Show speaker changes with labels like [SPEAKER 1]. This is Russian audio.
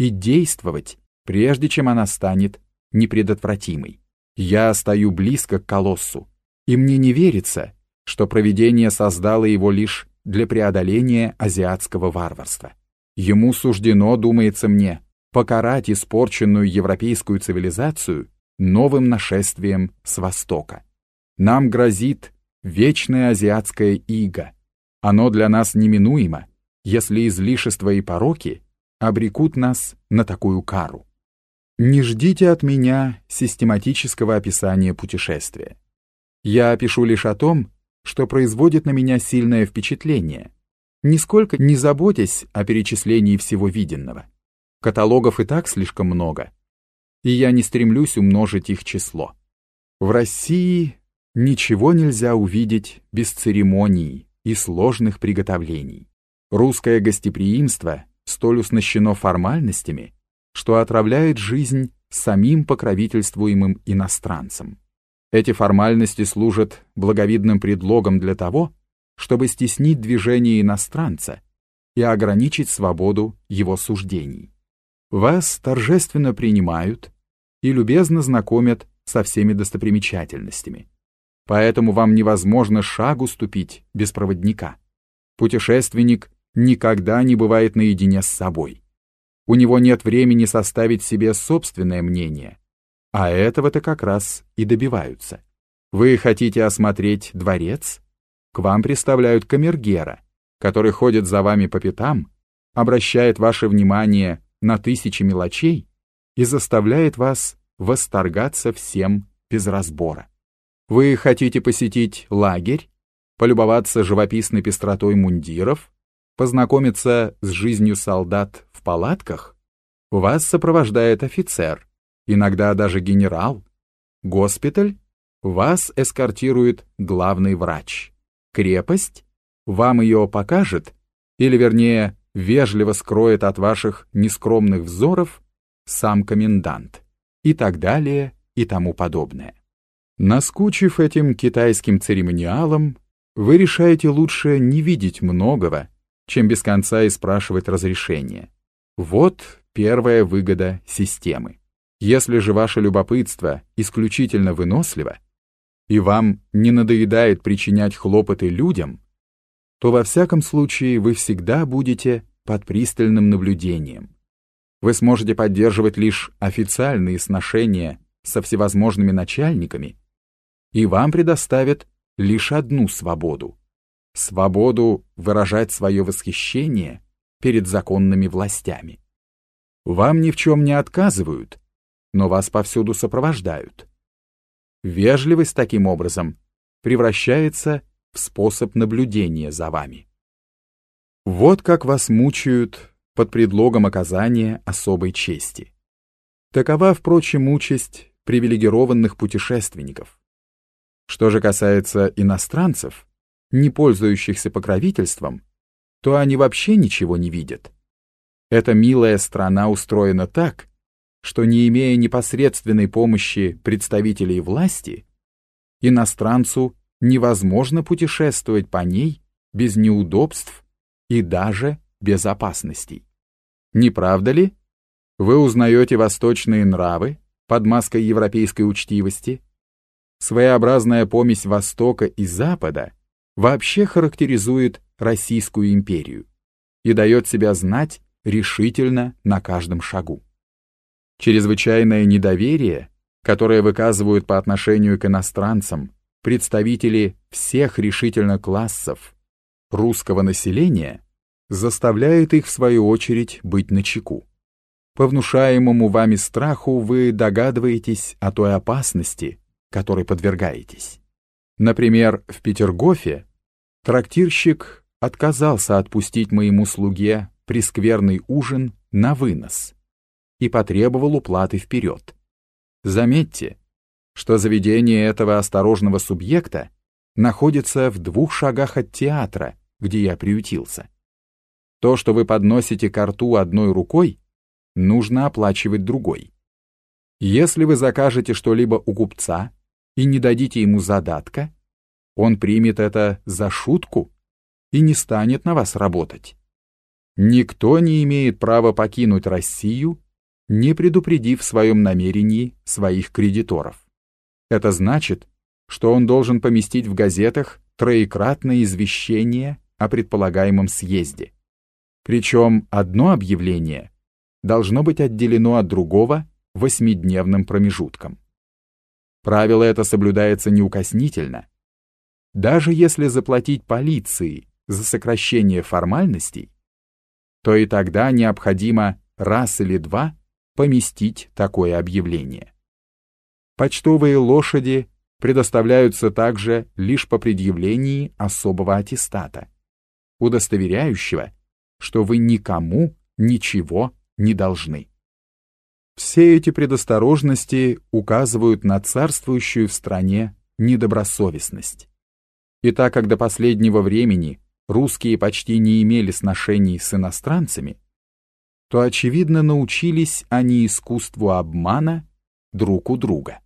[SPEAKER 1] и действовать, прежде чем она станет непредотвратимой. Я стою близко к колоссу, и мне не верится, что провидение создало его лишь для преодоления азиатского варварства. Ему суждено, думается мне, покарать испорченную европейскую цивилизацию новым нашествием с Востока. Нам грозит вечное азиатское иго. Оно для нас неминуемо, если излишества и пороки обрекут нас на такую кару. Не ждите от меня систематического описания путешествия. Я опишу лишь о том, что производит на меня сильное впечатление, нисколько не заботясь о перечислении всего виденного. Каталогов и так слишком много, и я не стремлюсь умножить их число. В России ничего нельзя увидеть без церемоний и сложных приготовлений. Русское гостеприимство столь уснащено формальностями, что отравляет жизнь самим покровительствуемым иностранцам. Эти формальности служат благовидным предлогом для того, чтобы стеснить движение иностранца и ограничить свободу его суждений. Вас торжественно принимают и любезно знакомят со всеми достопримечательностями. Поэтому вам невозможно шагу ступить без проводника. Путешественник никогда не бывает наедине с собой. У него нет времени составить себе собственное мнение, а этого-то как раз и добиваются. Вы хотите осмотреть дворец? К вам представляют камергера, который ходит за вами по пятам, обращает ваше внимание на тысячи мелочей и заставляет вас восторгаться всем без разбора. Вы хотите посетить лагерь, полюбоваться живописной пестротой мундиров, познакомиться с жизнью солдат в палатках? Вас сопровождает офицер, иногда даже генерал. Госпиталь? Вас эскортирует главный врач. Крепость? Вам ее покажет, или вернее, вежливо скроет от ваших нескромных взоров сам комендант. И так далее, и тому подобное. Наскучив этим китайским церемониалом, вы решаете лучше не видеть многого, чем без конца и спрашивать разрешения. Вот первая выгода системы. Если же ваше любопытство исключительно выносливо, и вам не надоедает причинять хлопоты людям, то во всяком случае вы всегда будете под пристальным наблюдением. Вы сможете поддерживать лишь официальные сношения со всевозможными начальниками, и вам предоставят лишь одну свободу — свободу выражать свое восхищение перед законными властями. Вам ни в чем не отказывают, но вас повсюду сопровождают. Вежливость таким образом превращается в способ наблюдения за вами. Вот как вас мучают под предлогом оказания особой чести. Такова, впрочем, участь привилегированных путешественников. Что же касается иностранцев, не пользующихся покровительством, то они вообще ничего не видят. Эта милая страна устроена так, что не имея непосредственной помощи представителей власти, иностранцу невозможно путешествовать по ней без неудобств и даже без опасностей. Не правда ли? Вы узнаете восточные нравы под маской европейской учтивости. Своеобразная помесь Востока и Запада вообще характеризует Российскую империю и дает себя знать решительно на каждом шагу. Чрезвычайное недоверие, которое выказывают по отношению к иностранцам представители всех решительно классов русского населения, заставляет их в свою очередь быть начеку. По внушаемому вами страху вы догадываетесь о той опасности, которой подвергаетесь. Например, в Петергофе трактирщик отказался отпустить моему слуге прескверный ужин на вынос и потребовал уплаты вперед. Заметьте, что заведение этого осторожного субъекта находится в двух шагах от театра, где я приютился. То, что вы подносите ко рту одной рукой, нужно оплачивать другой. Если вы закажете что-либо у купца и не дадите ему задатка, он примет это за шутку и не станет на вас работать. Никто не имеет права покинуть Россию, не предупредив в своем намерении своих кредиторов. Это значит, что он должен поместить в газетах троекратное извещение о предполагаемом съезде. Причем одно объявление должно быть отделено от другого восьмидневным промежутком. Правило это соблюдается неукоснительно. Даже если заплатить полиции за сокращение формальностей, то и тогда необходимо раз или два поместить такое объявление. Почтовые лошади предоставляются также лишь по предъявлении особого аттестата, удостоверяющего, что вы никому ничего не должны. Все эти предосторожности указывают на царствующую в стране недобросовестность. И так как до последнего времени русские почти не имели сношений с иностранцами, то, очевидно, научились они искусству обмана друг у друга.